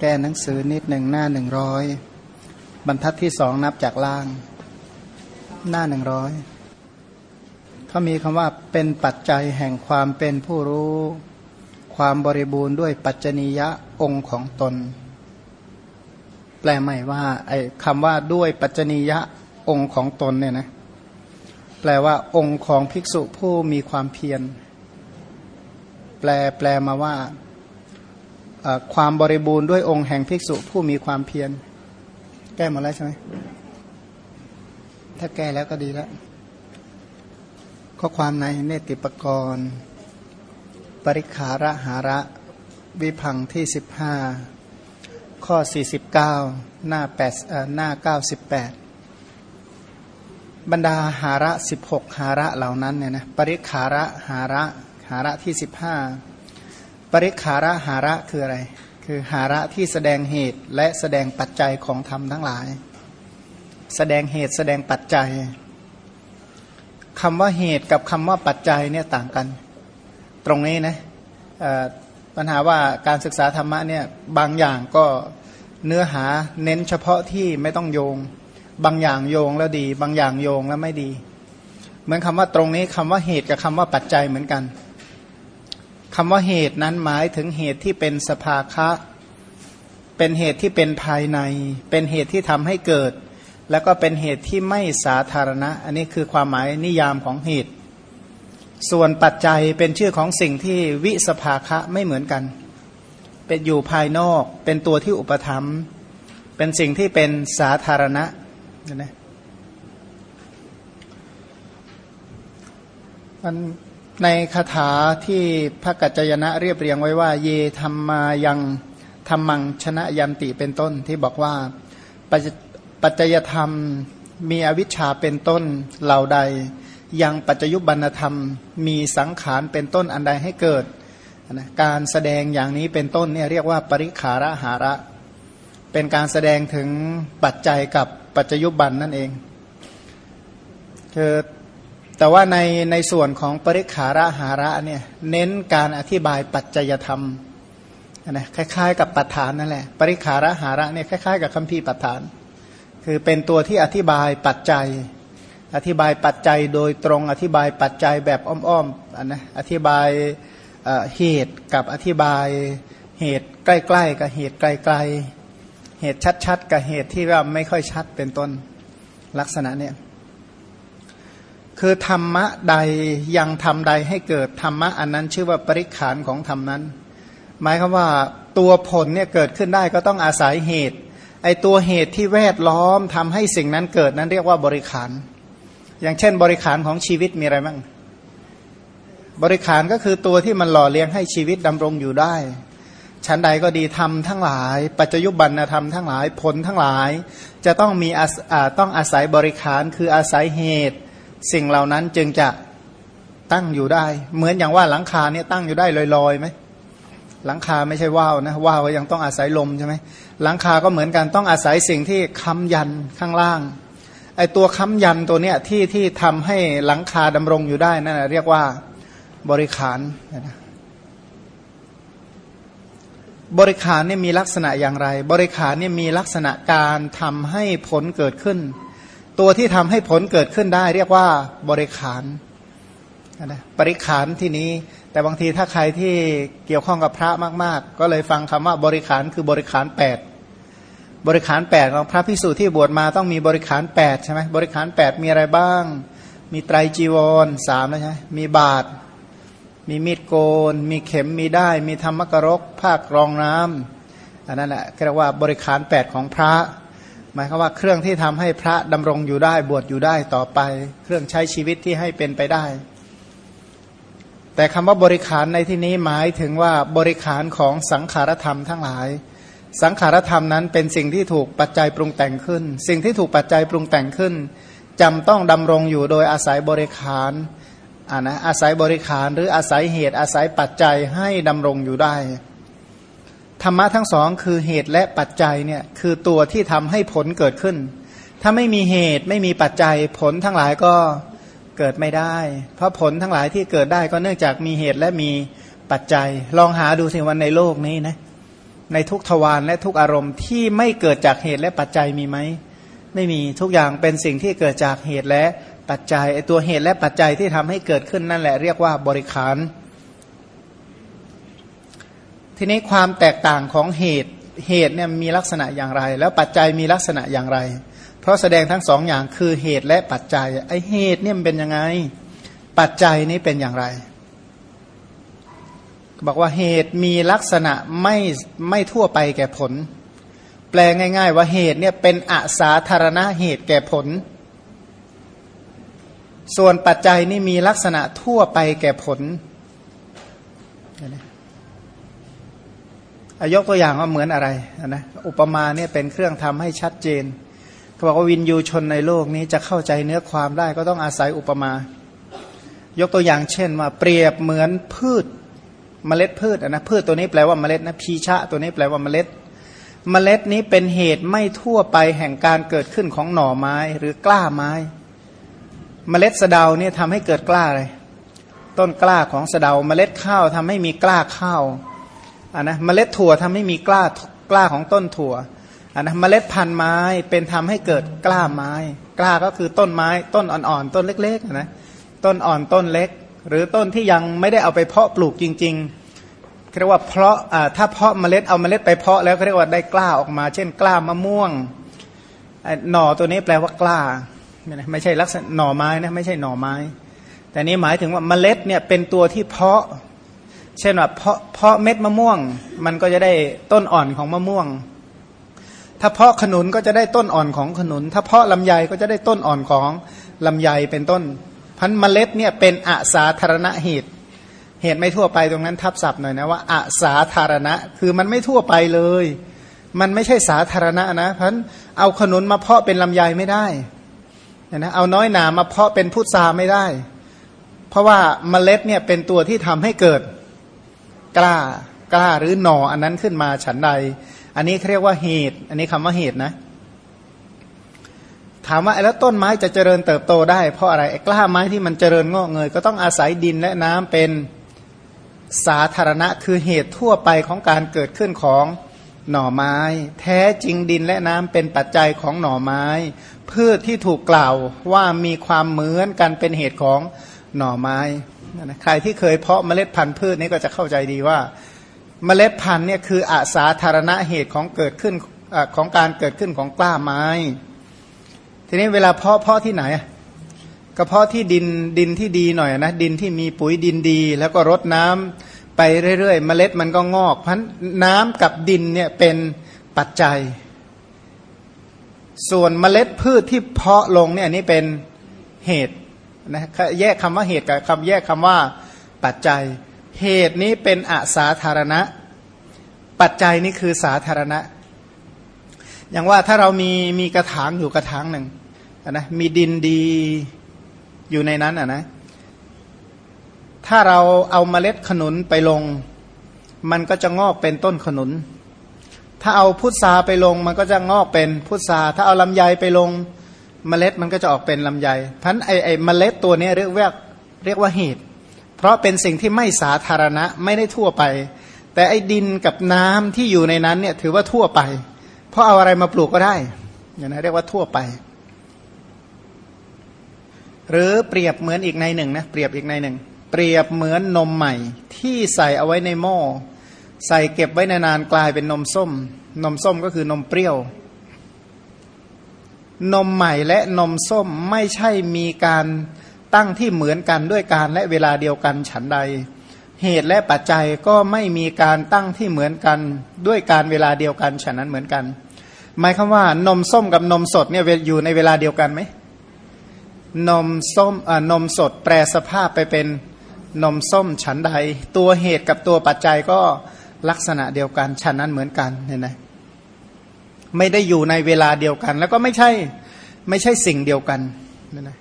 แก้หนังสือนิดหนึ่งหน้าหนึ่งร้อยบรรทัดที่สองนับจากล่าง หน้าหนึ่งร้อยเขามีคำว่าเป็นปัจจัยแห่งความเป็นผู้รู้ ความบริบูรณ์ด้วยปัจจนียะองค์ของตน แปลใหม่ว่าไอ้คำว่าด้วยปัจจนียะองค์ของตนเนี่ยนะแปลว่าองค์ของภิกษุผู้มีความเพียร แปลแปลมาว่า ความบริบูรณ์ด้วยองค์แห่งภิกษุผู้มีความเพียร แก้หมดแล้วใช่ไหมถ้าแก้แล้วก็ดีแล้วข้อความในเนติปกรณ์ ปริขาระหาระวิพังที่ 15 ข้อ 49 หน้า8หน้า 98 บรรดาหาระ 16 หาระเหล่านั้นเนี่ยนะปริขาระหาระหาระที่ 15 ปริขาระหาระคืออะไร คือหาระที่แสดงเหตุและแสดงปัจจัยของธรรมทั้งหลาย แสดงเหตุแสดงปัจจัยคำว่าเหตุกับคำว่าปัจจัยเนี่ยต่างกัน ตรงนี้นะปัญหาว่าการศึกษาธรรมะเนี่ยบางอย่างก็เนื้อหาเน้นเฉพาะที่ไม่ต้องโยง บางอย่างโยงแล้วดี บางอย่างโยงแล้วไม่ดี เหมือนคำว่าตรงนี้คำว่าเหตุกับคำว่าปัจจัยเหมือนกัน คำว่าเหตุนั้นหมายถึงเหตุที่เป็นสภาคะ เป็นเหตุที่เป็นภายใน เป็นเหตุที่ทำให้เกิด แล้วก็เป็นเหตุที่ไม่สาธารณะ อันนี้คือความหมายนิยามของเหตุ ส่วนปัจจัยเป็นชื่อของสิ่งที่วิสภาคะไม่เหมือนกัน เป็นอยู่ภายนอก เป็นตัวที่อุปธรรม เป็นสิ่งที่เป็นสาธารณะนะมัน ในคาถาที่พระกัจจยนะเรียบเรียงไว้ว่า เยธรรมายังธรรมังชนะยันติเป็นต้นที่บอกว่าปัจจยธรรมมีอวิชชาเป็นต้นเหล่าใด ยังปัจจยุบันธรรมมีสังขารเป็นต้นอันใดให้เกิดนะการแสดงอย่างนี้เป็นต้นเนี่ยเรียกว่าปริขาระหาระ เป็นการแสดงถึงปัจจัยกับปัจจยุบันนั่นเองคือ แต่ว่าในในส่วนของปริขาระหาระเนี่ยเน้นการอธิบายปัจจัยธรรมนะคล้ายๆ กับปัฏฐานนั่นแหละ ปริขาระหาระเนี่ยคล้ายๆ กับคัมภีร์ปัฏฐาน คือเป็นตัวที่อธิบายปัจจัย อธิบายปัจจัยโดยตรงอธิบายปัจจัยแบบอ้อมๆอันนะอธิบายเหตุกับอธิบายเหตุใกล้ๆกับเหตุไกลๆเหตุชัดๆกับเหตุที่ว่าไม่ค่อยชัดเป็นต้นลักษณะเนี่ย คือธรรมะใดยังทำใดให้เกิดธรรมะอันนั้นชื่อว่าปริขานของธรรมนั้น หมายคือว่าตัวผลเนี่ยเกิดขึ้นได้ก็ต้องอาศัยเหตุ ไอตัวเหตุที่แวดล้อมทำให้สิ่งนั้นเกิดนั้นเรียกว่าบริขาร อย่างเช่น บริขารของชีวิตมีอะไรบ้างบริขารก็คือตัวที่มันหล่อเลี้ยงให้ชีวิตดำรงอยู่ได้ชั้นใดก็ดีทำทั้งหลาย ปัจจยุบันธรรมทั้งหลายผลทั้งหลาย จะต้องมีต้องอาศัยบริขารคืออาศัยเหตุ สิ่งเหล่านั้นจึงจะตั้งอยู่ได้ เหมือนอย่างว่าหลังคาเนี่ยตั้งอยู่ได้ลอยๆไหมหลังคาไม่ใช่ว่าวนะว่าวยังต้องอาศัยลมใช่ไหมหลังคาก็เหมือนกันต้องอาศัยสิ่งที่ค้ำยันข้างล่างไอตัวค้ำยันตัวเนี้ยที่ที่ทำให้หลังคาดำรงอยู่ได้นั่นเรียกว่าบริขารนะบริขารเนี่ยมีลักษณะอย่างไร บริขารเนี่ยมีลักษณะการทำให้ผลเกิดขึ้น ตัวที่ทำให้ผลเกิดขึ้นได้ เรียกว่าบริขารนะบริขารที่นี้ แต่บางทีถ้าใครที่เกี่ยวข้องกับพระมาก ๆ ก็เลยฟังคำว่าบริขารคือบริขารแปดบริขารแปดของพระพิสุที่บวชมาต้องมีบริขารแปดใช่ไหมบริขารแปดมีอะไรบ้าง มีไตรจีวรสามแล้วใช่ไหมมีบาท มีมีดโกน มีเข็มมีได้ มีธรรมกรกภาครองน้ำอันนั้นแหละเรียกว่าบริขารแปดของพระ มายความว่าเครื่องที่ทำให้พระดำรงอยู่ได้บวชอยู่ได้ต่อไป เครื่องใช้ชีวิตที่ให้เป็นไปได้ แต่คำว่าบริขารในที่นี้หมายถึงว่าบริขารของสังขารธรรมทั้งหลาย สังขารธรรมนั้นเป็นสิ่งที่ถูกปัจจัยปรุงแต่งขึ้น สิ่งที่ถูกปัจจัยปรุงแต่งขึ้นจำต้องดำรงอยู่โดยอาศัยบริขารอ่านะอาศัยบริขารหรืออาศัยเหตุอาศัยปัจจัยให้ดำรงอยู่ได้ ธรรมะทั้งสองคือเหตุและปัจจัยเนี่ยคือตัวที่ทำให้ผลเกิดขึ้น ถ้าไม่มีเหตุไม่มีปัจจัยผลทั้งหลายก็เกิดไม่ได้ เพราะผลทั้งหลายที่เกิดได้ก็เนื่องจากมีเหตุและมีปัจจัย ลองหาดูสิวันในโลกนี้นะในทุกทวารและทุกอารมณ์ที่ไม่เกิดจากเหตุและปัจจัยมีไหมไม่มีทุกอย่างเป็นสิ่งที่เกิดจากเหตุและปัจจัยไอตัวเหตุและปัจจัยที่ทำให้เกิดขึ้นนั่นแหละเรียกว่าบริขาร ทีนี้ความแตกต่างของเหตุเหตุเนี่ยมีลักษณะอย่างไร แล้วปัจจัยมีลักษณะอย่างไร เพราะแสดงทั้งสองอย่างคือเหตุและปัจจัยไอเหตุเนี่ยมันเป็นยังไง ปัจจัยนี้เป็นอย่างไร บอกว่าเหตุมีลักษณะไม่ไม่ทั่วไปแก่ผล แปลง่าย ๆ ว่าเหตุเนี่ยเป็นอาสาธารณะเหตุแก่ผล ส่วนปัจจัยนี่มีลักษณะทั่วไปแก่ผลอา ยกตัวอย่างว่าเหมือนอะไรนะอุปมาเนี่ยเป็นเครื่องทำให้ชัดเจนเขาบอกว่าวินยูชนในโลกนี้จะเข้าใจเนื้อความได้ก็ต้องอาศัยอุปมา ยกตัวอย่างเช่นว่าเปรียบเหมือนพืชเมล็ดพืชนะพืชตัวนี้แปลว่าเมล็ดนะพีชะตัวนี้แปลว่าเมล็ด เมล็ดนี้เป็นเหตุไม่ทั่วไปแห่งการเกิดขึ้นของหน่อไม้หรือกล้าไม้ เมล็ดสะเดาเนี่ยทำให้เกิดกล้าอะไรต้นกล้าของสะเดาเมล็ดข้าวทำให้มีกล้าข้าว อันนะเมล็ดถั่วทำให้มีกล้ากล้าของต้นถั่วอันนะเมล็ดพันธุ์ไม้เป็นทำให้เกิดกล้าไม้ กล้าก็คือต้นไม้ต้นอ่อนๆต้นเล็กๆนะต้นอ่อนต้นเล็ก หรือต้นที่ยังไม่ได้เอาไปเพาะปลูกจริงๆเรียกว่าเพาะถ้าเพาะเมล็ดเอาเมล็ดไปเพาะแล้วเขาเรียกว่าได้กล้าออกมา เช่นกล้ามะม่วงหน่อตัวนี้แปลว่ากล้าไม่ใช่ลักษณะหน่อไม้นะไม่ใช่หน่อไม้ แต่นี้หมายถึงว่าเมล็ดเนี่ยเป็นตัวที่เพาะ เช่นว่าเพาะเพาะเม็ดมะม่วง มันก็จะได้ต้นอ่อนของมะม่วง ถ้าเพาะขนุนก็จะได้ต้นอ่อนของขนุน ถ้าเพาะลำไยก็จะได้ต้นอ่อนของลำไยเป็นต้น พันเมล็ดเนี่ยเป็นอาสาธารณะเหตุ เหตุไม่ทั่วไปตรงนั้นทับศัพท์หน่อยนะว่าอาสาธารณะคือมันไม่ทั่วไปเลย มันไม่ใช่สาธารณะนะพันเอาขนุนมาเพาะเป็นลำไยไม่ได้นะเอาน้อยหนามาเพาะเป็นพุทราไม่ได้ เพราะว่าเมล็ดเนี่ยเป็นตัวที่ทำให้เกิด กล้ากล้าหรือหนออันนั้นขึ้นมาฉันใด อันนี้เรียกว่าเหตุ อันนี้คำว่าเหตุนะ ถามว่าแล้วต้นไม้จะเจริญเติบโตได้ เพราะอะไรกล้าไม้ที่มันเจริญงอกเงย ก็ต้องอาศัยดินและน้ำเป็นสาธารณะคือเหตุทั่วไปของการเกิดขึ้นของหน่อไม้ แท้จริงดินและน้ำเป็นปัจจัยของหน่อไม้พืชที่ถูกกล่าวว่ามีความเหมือนกันเป็นเหตุของ หน่อไม้ใครที่เคยเพาะเมล็ดพันธุ์พืชนี่ก็จะเข้าใจดีว่า เมล็ดพันธุ์เนี่ยคืออาสาธารณะเหตุของเกิดขึ้นอของการเกิดขึ้นของกล้าไม้ ทีนี้เวลาเพาะเพาะที่ไหนก็เพาะที่ดินดินที่ดีหน่อยนะดินที่มีปุ๋ยดินดี แล้วก็รดน้ำไปเรื่อยๆเมล็ดมันก็งอก เพันน้ำกับดินเนี่ยเป็นปัจจัย ส่วนเมล็ดพืชที่เพาะลงเนี่ยนี่เป็นเหตุ นะแยกคำว่าเหตุกับคำแยกคำว่าปัจจัย เหตุนี้เป็นอสาธารณะ ปัจจัยนี้คือสาธารณะ อย่างว่าถ้าเรามีมีกระถางอยู่กระถางหนึ่งนะมีดินดีอยู่ในนั้นอะนะถ้าเราเอาเมล็ดขนุนไปลง มันก็จะงอกเป็นต้นขนุน ถ้าเอาพุทราไปลง มันก็จะงอกเป็นพุทราถ้าเอาลำไยไปลง เมล็ดมันก็จะออกเป็นลำไยพันไอไอเมล็ดตัวนี้เรียกว่าเรียกว่าเหตุเพราะเป็นสิ่งที่ไม่สาธารณะไม่ได้ทั่วไป แต่ไอดินกับน้ำที่อยู่ในนั้นเนี่ยถือว่าทั่วไป เพราะเอาอะไรมาปลูกก็ได้อย่างนั้นเรียกว่าทั่วไป หรือเปรียบเหมือนอีกในหนึ่งนะเปรียบอีกในหนึ่ง เปรียบเหมือนนมใหม่ ที่ใส่เอาไว้ในหม้อใส่เก็บไว้นานๆกลายเป็นนมส้ม นมส้มก็คือนมเปรี้ยว นมใหม่และนมส้มไม่ใช่มีการตั้งที่เหมือนกันด้วยการและเวลาเดียวกันฉันใด เหตุและปัจจัยก็ไม่มีการตั้งที่เหมือนกันด้วยการเวลาเดียวกันฉะนั้นเหมือนกัน หมายคือว่านมส้มกับนมสดเนี่ยอยู่ในเวลาเดียวกันไหมนมส้มนมสดแปรสภาพไปเป็นนมส้มฉันใด ตัวเหตุกับตัวปัจจัยก็ลักษณะเดียวกันฉะนั้นเหมือนกันเห็นไหม ไม่ได้อยู่ในเวลาเดียวกัน แล้วก็ไม่ใช่ไม่ใช่สิ่งเดียวกันนะนะ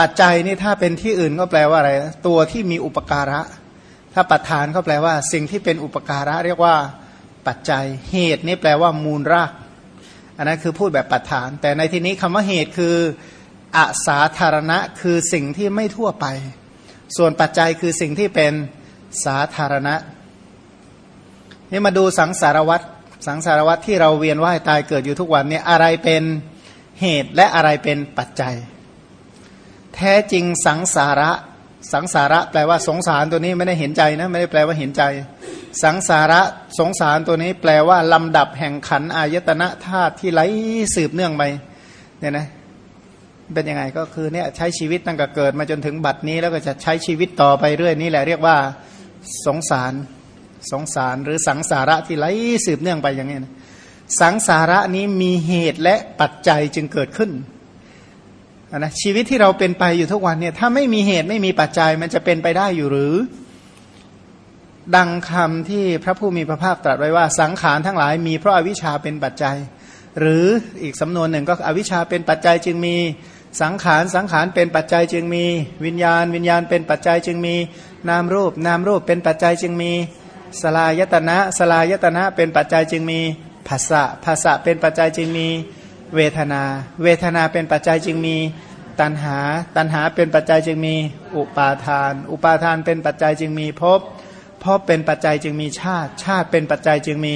ปัจจัยนี่ถ้าเป็นที่อื่นก็แปลว่าอะไร ตัวที่มีอุปการะ ถ้าปัจฐานก็แปลว่า สิ่งที่เป็นอุปการะ เรียกว่าปัจจัย เหตุนี่แปลว่ามูลราก อันนั้นคือพูดแบบปัจฐาน แต่ในที่นี้คำว่าเหตุคืออาสาธารณะคือสิ่งที่ไม่ทั่วไป ส่วนปัจจัยคือสิ่งที่เป็นสาธารณะ นี่มาดูสังสารวัตร สังสารวัตรที่เราเวียนว่ายตายเกิดอยู่ทุกวันเนี่ยอะไรเป็นเหตุและอะไรเป็นปัจจัย แท้จริงสังสาระสังสาระแปลว่าสงสารตัวนี้ไม่ได้เห็นใจนะไม่ได้แปลว่าเห็นใจ สังสาระสงสารตัวนี้แปลว่าลำดับแห่งขันอายตนะธาตุที่ไหลสืบเนื่องไปเนี่ยนะเป็นยังไงก็คือเนี่ยใช้ชีวิตตั้งแต่เกิดมาจนถึงบัดนี้แล้วก็จะใช้ชีวิตต่อไปเรื่อยนี่แหละเรียกว่าสงสาร สงสารหรือสังสาระที่ไหลสืบเนื่องไปอย่างนี้นะสังสาระนี้มีเหตุและปัจจัยจึงเกิดขึ้นนะชีวิตที่เราเป็นไปอยู่ทุกวันเนี่ยถ้าไม่มีเหตุไม่มีปัจจัยมันจะเป็นไปได้อยู่หรือ ดังคำที่พระผู้มีพระภาคตรัสไว้ว่าสังขารทั้งหลายมีเพราะอาวิชชาเป็นปัจจัย หรืออีกสำนวนหนึ่งก็อวิชชาเป็นปัจจัยจึงมีสังขารสังขารเป็นปัจจัยจึงมี วิญญาณ วิญญาณเป็นปัจจัยจึงมีนามรูป นามรูปเป็นปัจจัยจึงมี สลายตนะสลายตนะเป็นปัจจัยจึงมีภาษะภาษะเป็นปัจจัยจึงมีเวทนา เวทนาเป็นปัจจัยจึงมีตัณหา ตัณหาเป็นปัจจัยจึงมีอุปาทาน อุปาทานเป็นปัจจัยจึงมีภพภพเป็นปัจจัยจึงมีชาติ ชาติเป็นปัจจัยจึงมี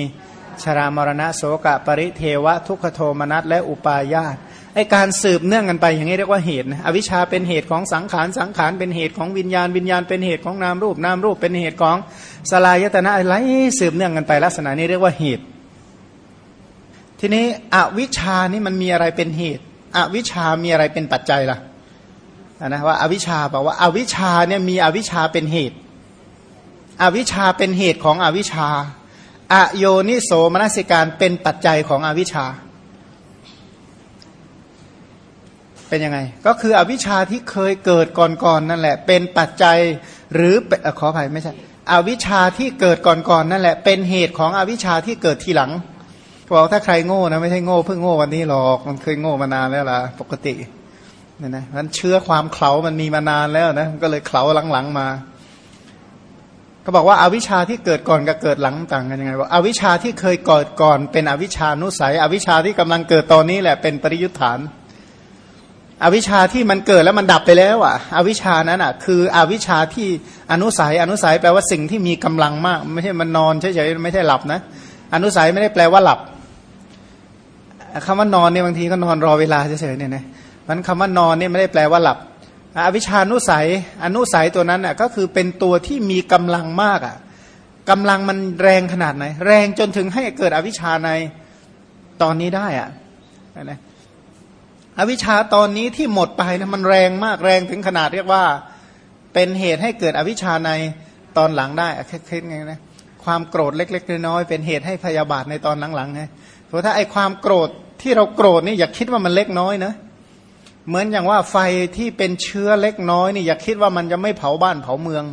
ชรามรณะโสกะปริเทวะทุกขโทมนัสและอุปาญาต ไอการสืบเนื่องกันไปอย่างนี้เรียกว่าเหตุนะอวิชชาเป็นเหตุของสังขารสังขารเป็นเหตุของวิญญาณวิญญาณเป็นเหตุของนามรูปนามรูปเป็นเหตุของสลายตนะอะไรสืบเนื่องกันไปลักษณะนี้เรียกว่าเหตุ ทีนี้อวิชชานี่มันมีอะไรเป็นเหตุ อวิชชามีอะไรเป็นปัจจัยล่ะนะว่าอวิชชาบอกว่าอวิชชาเนี่ยมีอวิชชาเป็นเหตุ อวิชชาเป็นเหตุของอวิชชาอโยนิโสมนสิการเป็นปัจจัยของอวิชชา เป็นยังไง ก็คืออวิชชาที่เคยเกิดก่อนๆนนั่นแหละ เป็นปัจจัยหรือขออภัยไม่ใช่อวิชชาที่เกิดก่อนๆนั่นแหละ เป็นเหตุของอวิชชาที่เกิดทีหลังบอกถ้าใครโง่นะไม่ใช่โง่เพิ่งโง่วันนี้หรอกมันเคยโง่มานานแล้วล่ะปกติเนี่ยนะมันเชื้อความเข่ามันมีมานานแล้วนะก็เลยเข่าหลังๆมาเขาบอกว่าอาวิชชาที่เกิดก่อนกับเกิดหลังต่างกันยังไงว่าอวิชชาที่เคยเกิดก่อนเป็นอวิชชานุสัย อวิชชาที่กำลังเกิดตอนนี้แหละเป็นปริยุทธาน อวิชชาที่มันเกิดแล้วมันดับไปแล้วอะ อวิชชานั้นอะ คืออวิชชาที่อนุสัยอนุสัยแปลว่าสิ่งที่มีกำลังมาก ไม่ใช่มันนอนเฉยๆไม่ใช่หลับนะ อนุสัยไม่ได้แปลว่าหลับคำว่านอนเนี่ยบางทีก็นอนรอเวลาเฉยๆเนี่ยนะมันคำว่านอนเนี่ยไม่ได้แปลว่าหลับ อวิชานุสัย อนุสัยตัวนั้นอะก็คือเป็นตัวที่มีกำลังมากอะกำลังมันแรงขนาดไหน แรงจนถึงให้เกิดอวิชาในตอนนี้ได้อะนะ อวิชชาตอนนี้ที่หมดไปนะมันแรงมากแรงถึงขนาดเรียกว่า เป็นเหตุให้เกิดอวิชชาในตอนหลังได้คิดไงนะความโกรธเล็ก ๆ น้อยๆเป็นเหตุให้พยาบาทในตอนหลังๆไงเพราะถ้าไอความโกรธที่เราโกรธนี่อย่าคิดว่ามันเล็กน้อยนะเหมือนอย่างว่าไฟที่เป็นเชื้อเล็กน้อยนี่อย่าคิดว่ามันจะไม่เผาบ้านเผาเมือง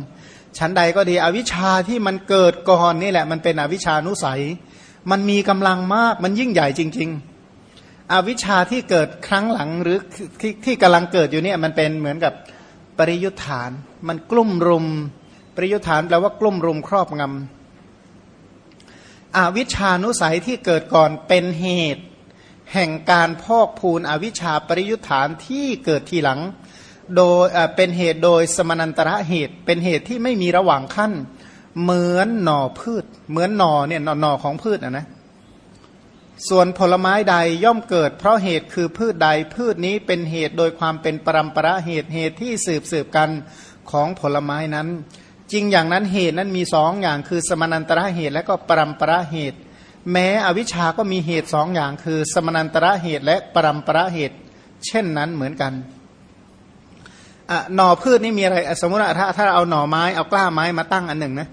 ชั้นใดก็ดีอวิชชาที่มันเกิดก่อนนี่แหละ มันเป็นอวิชานุสัย มันมีกำลังมากมันยิ่งใหญ่จริง ๆ อวิชชาที่เกิดครั้งหลังหรือที่ที่กำลังเกิดอยู่เนี่ยมันเป็นเหมือนกับปริยุทธาน มันกลุ่มรุม ปริยุทธานแปลว่ากลุ่มรุมครอบงำอวิชชานุสัยที่เกิดก่อนเป็นเหตุ แห่งการพอกพูนอวิชชาปริยุทธานที่เกิดทีหลัง โดยเป็นเหตุโดยสมนันตระเหตุ เป็นเหตุที่ไม่มีระหว่างขั้น เหมือนหน่อพืช เหมือนหน่อเนี่ยหน่อของพืชนะนะ ส่วนผลไม้ใดย่อมเกิด เพราะเหตุคือพืชใดพืชนี้เป็นเหตุโดยความเป็นปรำประเหตุเหตุที่สืบสืบกันของผลไม้นั้น จริงอย่างนั้นเหตุนั้นมีสองอย่างคือสมนันตระเหตุและก็ปรำประเหตุ แม้อวิชาก็มีเหตุสองอย่างคือ สมนันตระเหตุและปรำประเหตุ เช่นนั้นเหมือนกันหน่อพืชนี่มีอะไรสมมติถ้าถ้าเอาหน่อไม้เอากล้าไม้มาตั้งอันหนึ่งนะ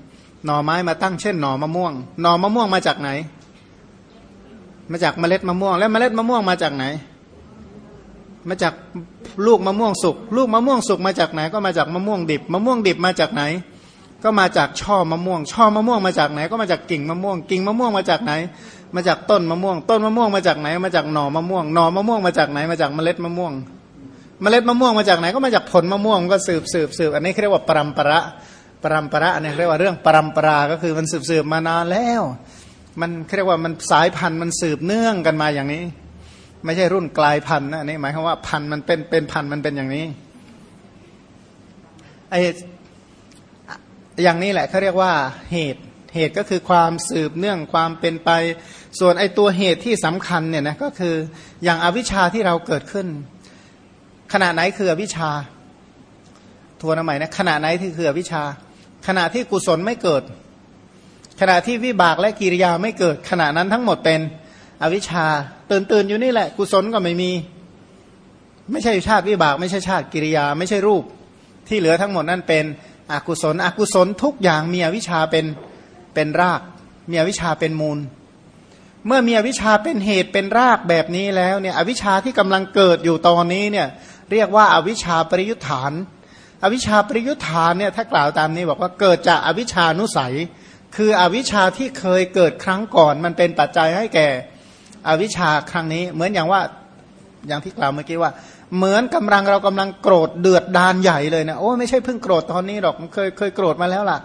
หน่อไม้มาตั้งเช่นหน่อมะม่วง หน่อมะม่วงมาจากไหน มาจากเมล็ดมะม่วง แล้วเมล็ดมะม่วงมาจากไหน มาจากลูกมะม่วงสุก ลูกมะม่วงสุกมาจากไหน ก็มาจากมะม่วงดิบ มะม่วงดิบมาจากไหน ก็มาจากช่อมะม่วง ช่อมะม่วงมาจากไหน ก็มาจากกิ่งมะม่วง กิ่งมะม่วงมาจากไหน มาจากต้นมะม่วง ต้นมะม่วงมาจากไหน มาจากหน่อมะม่วง หน่อมะม่วงมาจากไหน มาจากเมล็ดมะม่วง เมล็ดมะม่วงมาจากไหน ก็มาจากผลมะม่วง ก็สืบสืบสืบอันนี้เรียกว่าปรำประปรำประเนี่ยเรียกว่าเรื่องปรำปราก็คือมันสืบสืบมานานแล้ว มันเรียกว่ามันสายพันธุ์มันสืบเนื่องกันมาอย่างนี้ ไม่ใช่รุ่นกลายพันธุ์นะนี่หมายความว่าพันธุ์มันเป็นเป็นพันธุ์มันเป็นอย่างนี้ไออย่างนี้แหละเขาเรียกว่าเหตุเหตุก็คือความสืบเนื่องความเป็นไป ส่วนไอตัวเหตุที่สำคัญเนี่ยนะก็คืออย่างอวิชชาที่เราเกิดขึ้น ขณะไหนคืออวิชชาทวนใหม่นะขณะไหนที่คืออวิชชา ขณะที่กุศลไม่เกิด ขณะที่วิบากและกิริยาไม่เกิดขณะนั้นทั้งหมดเป็นอวิชชาตื่นตื่นอยู่นี่แหละ กุศลก็ไม่มี ไม่ใช่ชาติวิบาก ไม่ใช่ชาติกิริยา ไม่ใช่รูป ที่เหลือทั้งหมดนั่นเป็นอกุศล อกุศลทุกอย่างมีอวิชชาเป็นเป็นรากมีอวิชชาเป็นมูล เมื่อมีอวิชชาเป็นเหตุเป็นรากแบบนี้แล้วเนี่ยอวิชชาที่กำลังเกิดอยู่ตอนนี้เนี่ยเรียกว่าอวิชชาปริยุทธาน อวิชชาปริยุทธานเนี่ยถ้ากล่าวตามนี้บอกว่าเกิดจากอวิชชานุสัย คืออวิชชาที่เคยเกิดครั้งก่อน มันเป็นปัจจัยให้แก่อวิชชาครั้งนี้ เหมือนอย่างว่าอย่างที่กล่าวเมื่อกี้ว่า เหมือนกำลังเรากำลังโกรธเดือดดานใหญ่เลยนะโอ้ไม่ใช่เพิ่งโกรธตอนนี้หรอกเคยเคยโกรธมาแล้วล่ะ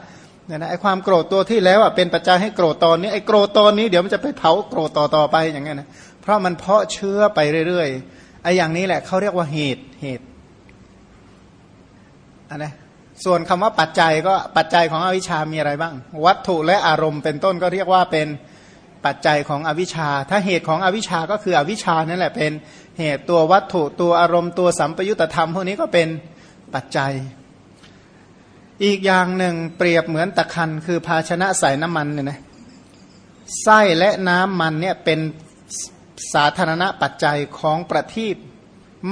เนี่ยนะไอความโกรธตัวที่แล้วอะเป็นปัจจัยให้โกรธตอนนี้ไอโกรธตอนนี้เดี๋ยวมันจะไปเผาโกรธต่อต่อไปอย่างเงี้ยนะเพราะมันเพาะเชื้อไปเรื่อยๆไออย่างนี้แหละเขาเรียกว่าเหตุเหตุอันนะ ส่วนคำว่าปัจจัยก็ปัจจัยของอวิชชามีอะไรบ้าง วัตถุและอารมณ์เป็นต้นก็เรียกว่าเป็นปัจจัยของอวิชชา ถ้าเหตุของอวิชชาก็คืออวิชชานั่นแหละเป็นเหตุตัววัตถุตัวอารมณ์ตัวสัมปยุตธรรมพวกนี้ก็เป็นปัจจัย อีกอย่างหนึ่งเปรียบเหมือนตะคันคือภาชนะใส่น้ำมันเนี่ยนะไส้และน้ำมันเนี่ยเป็นสาธารณปัจจัยของประทีป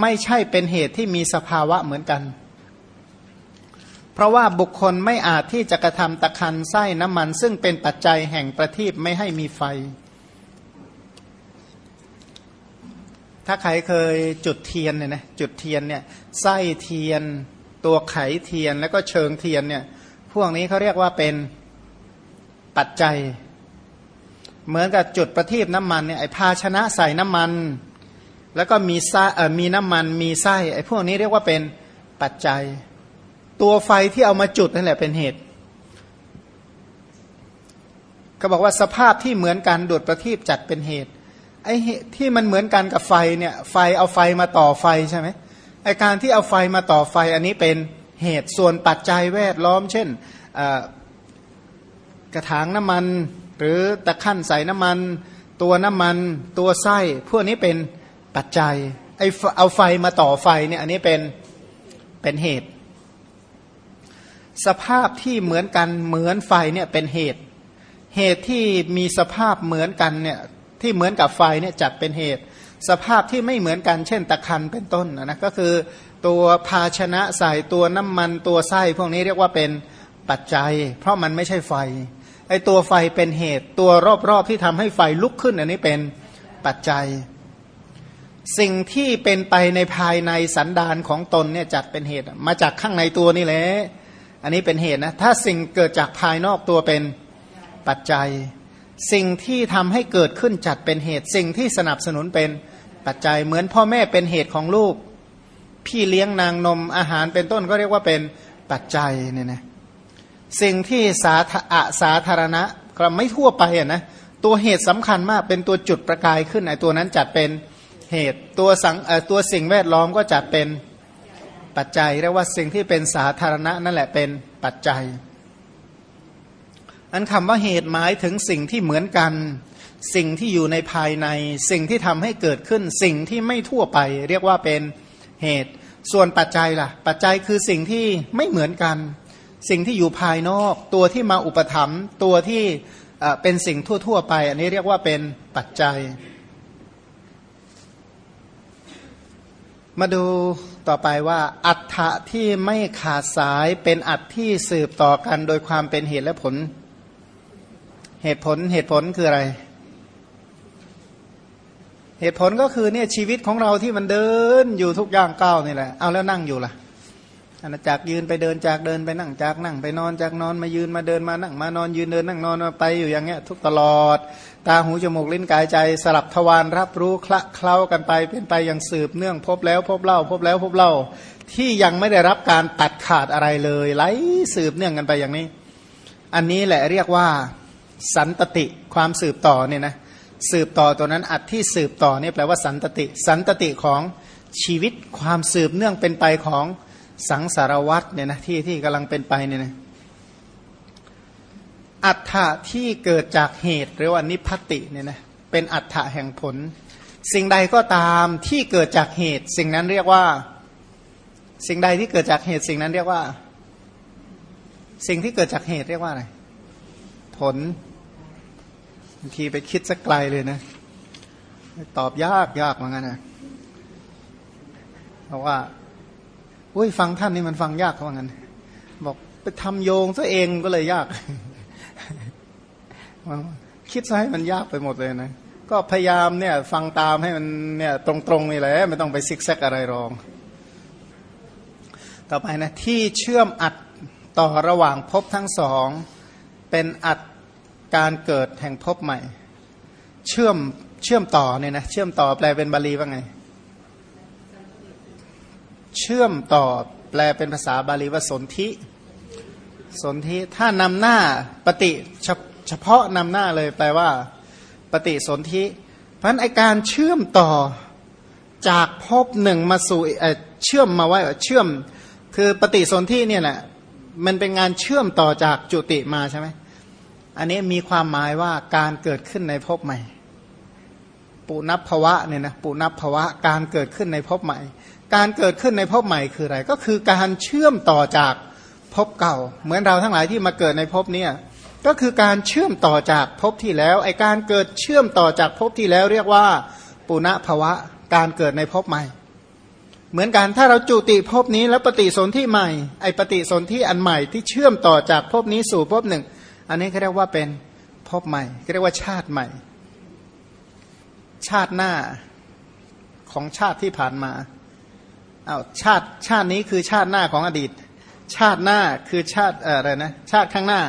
ไม่ใช่เป็นเหตุที่มีสภาวะเหมือนกัน เพราะว่าบุคคลไม่อาจที่จะกระทำตะคันไส้น้ำมัน ซึ่งเป็นปัจจัยแห่งประทีปไม่ให้มีไฟ ถ้าใครเคยจุดเทียนเนี่ยนะจุดเทียนเนี่ยไส้เทียน ตัวไขเทียนแล้วก็เชิงเทียนเนี่ยพวกนี้เขาเรียกว่าเป็นปัจจัย เหมือนกับจุดประทีปน้ำมันเนี่ยไอภาชนะใส่น้ำมัน แล้วก็มีไส้มีน้ำมันมีไส้ไอพวกนี้เรียกว่าเป็นปัจจัย ตัวไฟที่เอามาจุดนั่นแหละเป็นเหตุเขาบอกว่าสภาพที่เหมือนกันดูดประทีปจัดเป็นเหตุไอ้ที่มันเหมือนกันกับไฟเนี่ยไฟเอาไฟมาต่อไฟใช่ไหมไอการที่เอาไฟมาต่อไฟอันนี้เป็นเหตุส่วนปัจจัยแวดล้อม เช่นกระถางน้ำมัน หรือตะขั้นใส่น้ำมัน ตัวน้ำมัน ตัวไส้พวกนี้เป็นปัจจัยไอเอาไฟมาต่อไฟเนี่ยอันนี้เป็นเป็นเหตุ สภาพที่เหมือนกันเหมือนไฟเนี่ยเป็นเหตุ เหตุที่มีสภาพเหมือนกันเนี่ยที่เหมือนกับไฟเนี่ยจัดเป็นเหตุ สภาพที่ไม่เหมือนกันเช่นตะคันเป็นต้นนะก็คือตัวภาชนะใส่ตัวน้ำมันตัวไส้พวกนี้เรียกว่าเป็นปัจจัย เพราะมันไม่ใช่ไฟไอตัวไฟเป็นเหตุ ตัวรอบๆที่ทำให้ไฟลุกขึ้นอันนี้เป็นปัจจัย สิ่งที่เป็นไปในภายในสันดานของตนเนี่ยจัดเป็นเหตุ มาจากข้างในตัวนี่แหละ อันนี้เป็นเหตุนะ ถ้าสิ่งเกิดจากภายนอกตัวเป็นปัจจัย สิ่งที่ทำให้เกิดขึ้นจัดเป็นเหตุ สิ่งที่สนับสนุนเป็นปัจจัย เหมือนพ่อแม่เป็นเหตุของลูก พี่เลี้ยงนางนมอาหารเป็นต้นก็เรียกว่าเป็นปัจจัยเนี่ยนะสิ่งที่สาอาสาธารณะก็ไม่ทั่วไปนะตัวเหตุสำคัญมากเป็นตัวจุดประกายขึ้นไอ้ตัวนั้นจัดเป็นเหตุตัวสังตัวสิ่งแวดล้อมก็จัดเป็น ปัจจัยเรียกว่าสิ่งที่เป็นสาธารณะนั่นแหละเป็นปัจจัย อันคำว่าเหตุหมายถึงสิ่งที่เหมือนกัน สิ่งที่อยู่ในภายใน สิ่งที่ทำให้เกิดขึ้น สิ่งที่ไม่ทั่วไป เรียกว่าเป็นเหตุ ส่วนปัจจัยล่ะ ปัจจัยคือสิ่งที่ไม่เหมือนกัน สิ่งที่อยู่ภายนอก ตัวที่มาอุปถัมภ์ตัวที่เป็นสิ่งทั่ว ๆ ไป อันนี้เรียกว่าเป็นปัจจัย มาดู ต่อไปว่าอัฏฐะที่ไม่ขาดสายเป็นอัฏที่สืบต่อกันโดยความเป็นเหตุและผล เหตุผลเหตุผลคืออะไร เหตุผลก็คือเนี่ยชีวิตของเราที่มันเดินอยู่ทุกอย่างก้าวนี่แหละ เอาแล้วนั่งอยู่ล่ะ อันจากยืนไปเดินจากเดินไปนั่งจากนั่งไปนอนจากนอนมายืนมาเดินมานั่งมานอนยืนเดินนั่งนอนมาไปอยู่อย่างเงี้ยทุกตลอด ตาหูจมูกลิ้นกายใจสลับทวารรับรู้คละเคล้ากันไปเป็นไปอย่างสืบเนื่องพบแล้วพบเล่าพบแล้วพบเล่าที่ยังไม่ได้รับการตัดขาดอะไรเลยไหลสืบเนื่องกันไปอย่างนี้ อันนี้แหละเรียกว่าสันตติความสืบต่อเนี่ยนะสืบต่อตัวนั้นอัดที่สืบต่อเนี่ยแปลว่าสันตติ สันตติของชีวิตความสืบเนื่องเป็นไปของ สังสารวัตเนี่ยนะที่ที่กำลังเป็นไปเนี่ยนะอัฏฐะที่เกิดจากเหตุหรือว่านิพพติเนี่ยนะเป็นอัฏฐะแห่งผล สิ่งใดก็ตามที่เกิดจากเหตุ สิ่งนั้นเรียกว่า สิ่งใดที่เกิดจากเหตุ สิ่งนั้นเรียกว่า สิ่งที่เกิดจากเหตุเรียกว่าอะไรผลบางทีไปคิดสักไกลเลยนะ ตอบยากยากเหมือนกันนะเพราะว่า อุ้ยฟังท่านนี่มันฟังยากเหมือนกันบอกไปทำโยงซะเองก็เลยยาก คิดซะให้มันยากไปหมดเลยนะ ก็พยายามเนี่ย ฟังตามให้มันเนี่ยตรงๆนี่แหละไม่ต้องไปซิกแซกอะไรรอง ต่อไปนะที่เชื่อมอัดต่อระหว่างภพทั้งสอง เป็นอัดการเกิดแห่งภพใหม่ เชื่อมเชื่อมต่อเนี่ยนะเชื่อมต่อแปลเป็นบาลีว่าไง เชื่อมต่อแปลเป็นภาษาบาลีว่าสนธิสนธิถ้านำหน้าปฏิเฉพาะนำหน้าเลยแปลว่า ปฏิสนธิเพราะนั้นไอการเชื่อมต่อจากภพหนึ่งมาสู่เชื่อมมาไว้เชื่อม คือปฏิสนธิเนี่ยแหละมันเป็นงานเชื่อมต่อจากจุติมาใช่ไหมอันนี้มีความหมายว่าการเกิดขึ้นในภพใหม่ ปุนับภวะเนี่ยนะปุนับภวะการเกิดขึ้นในภพใหม่ การเกิดขึ้นในภพใหม่คืออะไร ก็คือการเชื่อมต่อจากภพเก่า เหมือนเราทั้งหลายที่มาเกิดในภพนี้ก็คือการเชื่อมต่อจากภพที่แล้วไอการเกิดเชื่อมต่อจากภพที่แล้ว เรียกว่าปุณภวะการเกิดในภพใหม่ เหมือนกันถ้าเราจุติภพนี้แล้วปฏิสนธิใหม่ ไอปฏิสนธิอันใหม่ที่เชื่อมต่อจากภพนี้สู่ภพหนึ่ง อันนี้เขาเรียกว่าเป็นพบใหม่เรียกว่าชาติใหม่ ชาติหน้าของชาติที่ผ่านมา อา้าวชาติชาตินี้คือชาติหน้าของอดีต ชาติหน้าคือชาติอะไรนะชาติข้างหน้า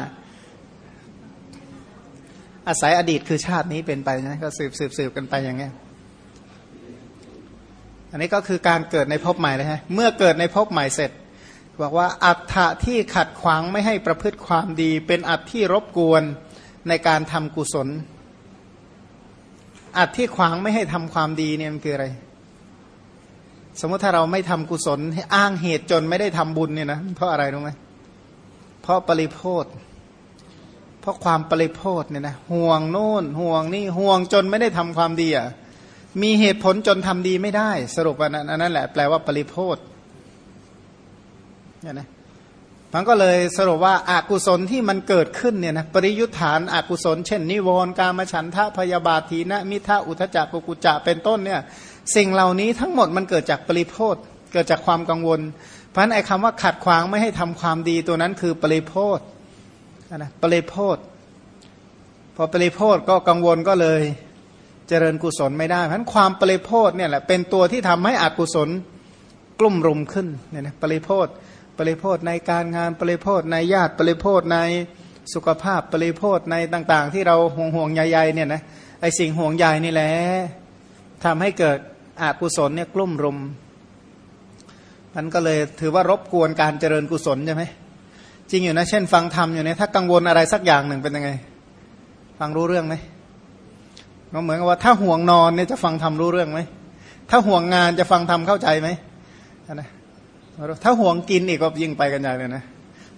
อาศัยอดีตคือชาตินี้เป็นไปนะก็สืบสืบสืบกันไปอย่างเงี้ยอันนี้ก็คือการเกิดในภพใหม่เลยฮะเมื่อเกิดในภพใหม่เสร็จบอกว่าอัฏฐะที่ขัดขวางไม่ให้ประพฤติความดี เป็นอัตที่รบกวนในการทำกุศล อัตที่ขวางไม่ให้ทำความดีเนี่ยมันคืออะไร สมมติถ้าเราไม่ทำกุศลให้อ้างเหตุจนไม่ได้ทำบุญเนี่ยนะเพราะอะไรรู้ไหมเพราะปริโพธเพราะความปริโพธเนี่ยนะห่วงโน่นห่วงนี่ห่วงจนไม่ได้ทำความดีอะมีเหตุผลจนทำดีไม่ได้ สรุปว่านั้นนั่นแหละแปลว่าปริโพธเนี่ยนะมันก็เลยสรุปว่าอากุศลที่มันเกิดขึ้นเนี่ยนะปริยุทธานอากุศล เช่น นิวรณ์การมฉันทะพยาบาทีนะมิทะอุทจักกุกุจะเป็นต้นเนี่ย สิ่งเหล่านี้ทั้งหมดมันเกิดจากปริโพธเกิดจากความกังวล เพราะฉะนั้นไอ้คำว่าขัดขวางไม่ให้ทำความดีตัวนั้นคือปริโพธนะปริโพธพอปริโพธก็กังวลก็เลยเจริญกุศลไม่ได้เพราะฉะนั้นความปริโพธเนี่ยแหละเป็นตัวที่ทำให้อกุศลกลุ่มรุมขึ้นเนี่ยนะปริโพธปริโพธในการงานปริโพธในญาติปริโพธในสุขภาพปริโพธในต่าง ๆ ที่เราห่วงห่วงใหญ่ๆเนี่ยนะไอสิ่งห่วงใหญ่นี่แหละทำให้เกิด อกุศลเนี่ยกลุ่มรุม มันก็เลยถือว่ารบกวนการเจริญกุศลใช่ไหมจริงอยู่นะ เช่น ฟังธรรมอยู่เนี่ยถ้ากังวลอะไรสักอย่างหนึ่งเป็นยังไง ฟังรู้เรื่องไหมก็เหมือนกับว่าถ้าห่วงนอนเนี่ยจะฟังธรรมรู้เรื่องไหมถ้าห่วงงานจะฟังธรรมเข้าใจไหมนะถ้าห่วงกินอีกก็ยิ่งไปกันใหญ่เลยนะ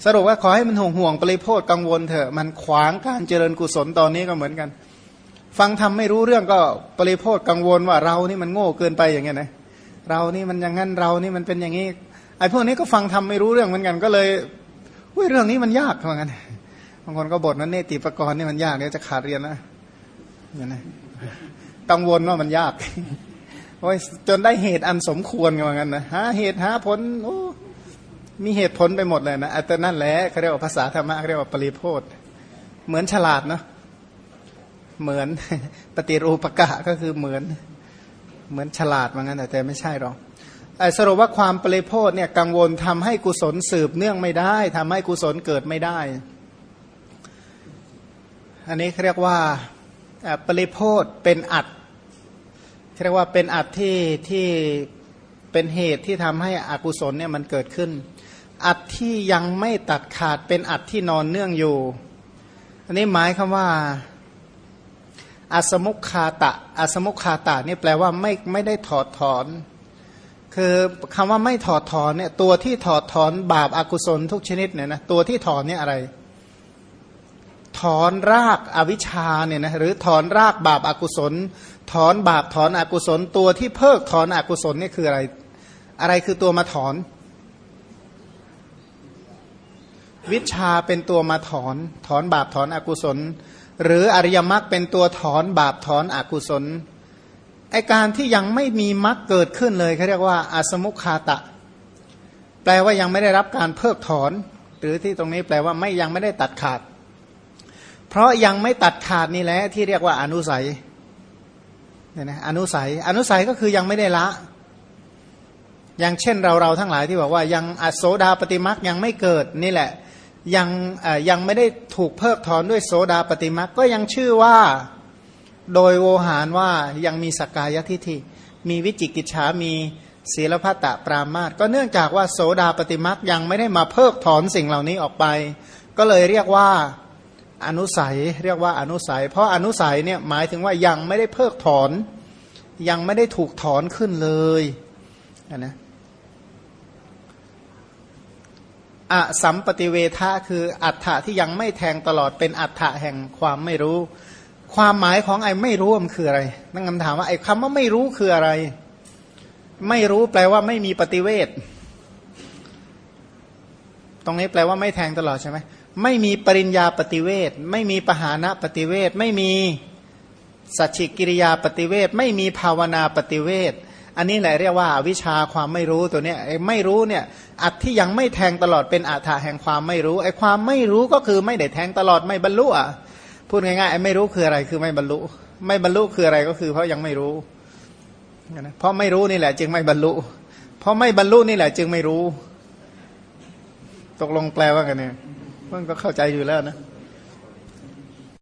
สรุปว่าขอให้มันห่วงห่วงปริโพธกังวลเถอะมันขวางการเจริญกุศลตอนนี้ก็เหมือนกัน ฟังทำไม่รู้เรื่องก็ปริโพธกังวลว่าเรานี่มันโง่เกินไปอย่างเงี้ยนะเรานี่มันอย่างนั้นเรานี่มันเป็นอย่างนี้ไอ้พวกนี้ก็ฟังทำไม่รู้เรื่องเหมือนกันก็เลยว้ยเรื่องนี้มันยากเหมือนกันบางคนก็บ่นว่าเนติปกรณ์นี่มันยากเนี่ยจะขาดเรียนนะเนี่ยนะกังวลว่ามันยากโอ้ยจนได้เหตุอันสมควรกันนะหาเหตุหาผลโอ้มีเหตุผลไปหมดเลยนะแต่นั่นแหละเขาเรียกว่าภาษาธรรมะเรียกว่าปริโพธเหมือนฉลาดเนาะ เหมือนปฏิรูปกะก็คือเหมือนเหมือนฉลาดเหมือนกันแต่ไม่ใช่หรอกอ้สรุปว่าความปริโพธเนี่ยกังวลทำให้กุศลสืบเนื่องไม่ได้ทำให้กุศลเกิดไม่ได้ อันนี้เรียกว่าปริโพธเป็นอัดเรียกว่าเป็นอัดที่ที่เป็นเหตุที่ทำให้อกุศลเนี่ยมันเกิดขึ้น อัดที่ยังไม่ตัดขาดเป็นอัดที่นอนเนื่องอยู่ อันนี้หมายคำว่า อสมุคาตะอสมุคาตะนี่แปลว่าไม่ไม่ได้ถอดถอน คือคำว่าไม่ถอดถอนเนี่ยตัวที่ถอดถอนบาปอากุศลทุกชนิดเนี่ยนะตัวที่ถอนเนี่ยอะไรถถอนรากอวิชชาเนี่ยนะหรือถอนรากบาปอากุศล ถอนบาปถอนอกุศล ตัวที่เพิกถอนอกุศลนี่คืออะไร อะไรคือตัวมาถอน วิชาเป็นตัวมาถอน ถอนบาปถอนอกุศล หรืออริยมรรคเป็นตัวถอนบาปถอนอกุศลไอการที่ยังไม่มีมรรคเกิดขึ้นเลยเขาเรียกว่าอาสมุคาตะ แปลว่ายังไม่ได้รับการเพิกถอน หรือที่ตรงนี้แปลว่าไม่ยังไม่ได้ตัดขาด เพราะยังไม่ตัดขาดนี่แหละที่เรียกว่าอนุสัยเนี่ยนะอนุสัย อนุสัยก็คือยังไม่ได้ละ อย่างเช่นเราเราทั้งหลายที่บอกว่ายังอโสดาปฏิมักยังไม่เกิดนี่แหละ ยังยังไม่ได้ถูกเพิกถอนด้วยโสดาปฏิมักก็ยังชื่อว่าโดยโวหารว่ายังมีสกกายทิฐิ มีวิจิกิจฉามีศีลพัตตปรามาตก็เนื่องจากว่าโสดาปฏิมักยังไม่ได้มาเพิกถอนสิ่งเหล่านี้ออกไป ก็เลยเรียกว่าอนุสัยเรียกว่าอนุสัย เพราะอนุสัยเนี่ยหมายถึงว่ายังไม่ได้เพิกถอน ยังไม่ได้ถูกถอนขึ้นเลยนะ อสัมปติเวทะคืออัฏฐะที่ยังไม่แทงตลอดเป็นอัฏฐะแห่งความไม่รู้ ความหมายของไอ้ไม่รู้มันคืออะไรนั่งคำถามว่าไอ้คำว่าไม่รู้คืออะไร ไม่รู้แปลว่าไม่มีปฏิเวทตรงนี้แปลว่าไม่แทงตลอดใช่ไหมไม่มีปริญญาปฏิเวทไม่มีปหานะปฏิเวทไม่มีสัจฉิกิริยาปฏิเวทไม่มีภาวนาปฏิเวท อันนี้แหละเรียกว่าวิชาความไม่รู้ตัวเนี้ยไอ้ไม่รู้เนี่ยอัดที่ยังไม่แทงตลอดเป็นอัฏฐะแห่งความไม่รู้ไอ้ความไม่รู้ก็คือไม่ได้แทงตลอดไม่บรรลุอะพูดง่ายๆไม่รู้คืออะไรคือไม่บรรลุ ไม่บรรลุคืออะไรก็คือเพราะยังไม่รู้นะเพราะไม่รู้นี่แหละ จึงไม่บรรลุ เพราะไม่บรรลุนี่แหละ จึงไม่รู้ ตกลงแปลว่ากันเนี่ยมันก็เข้าใจอยู่แล้วนะ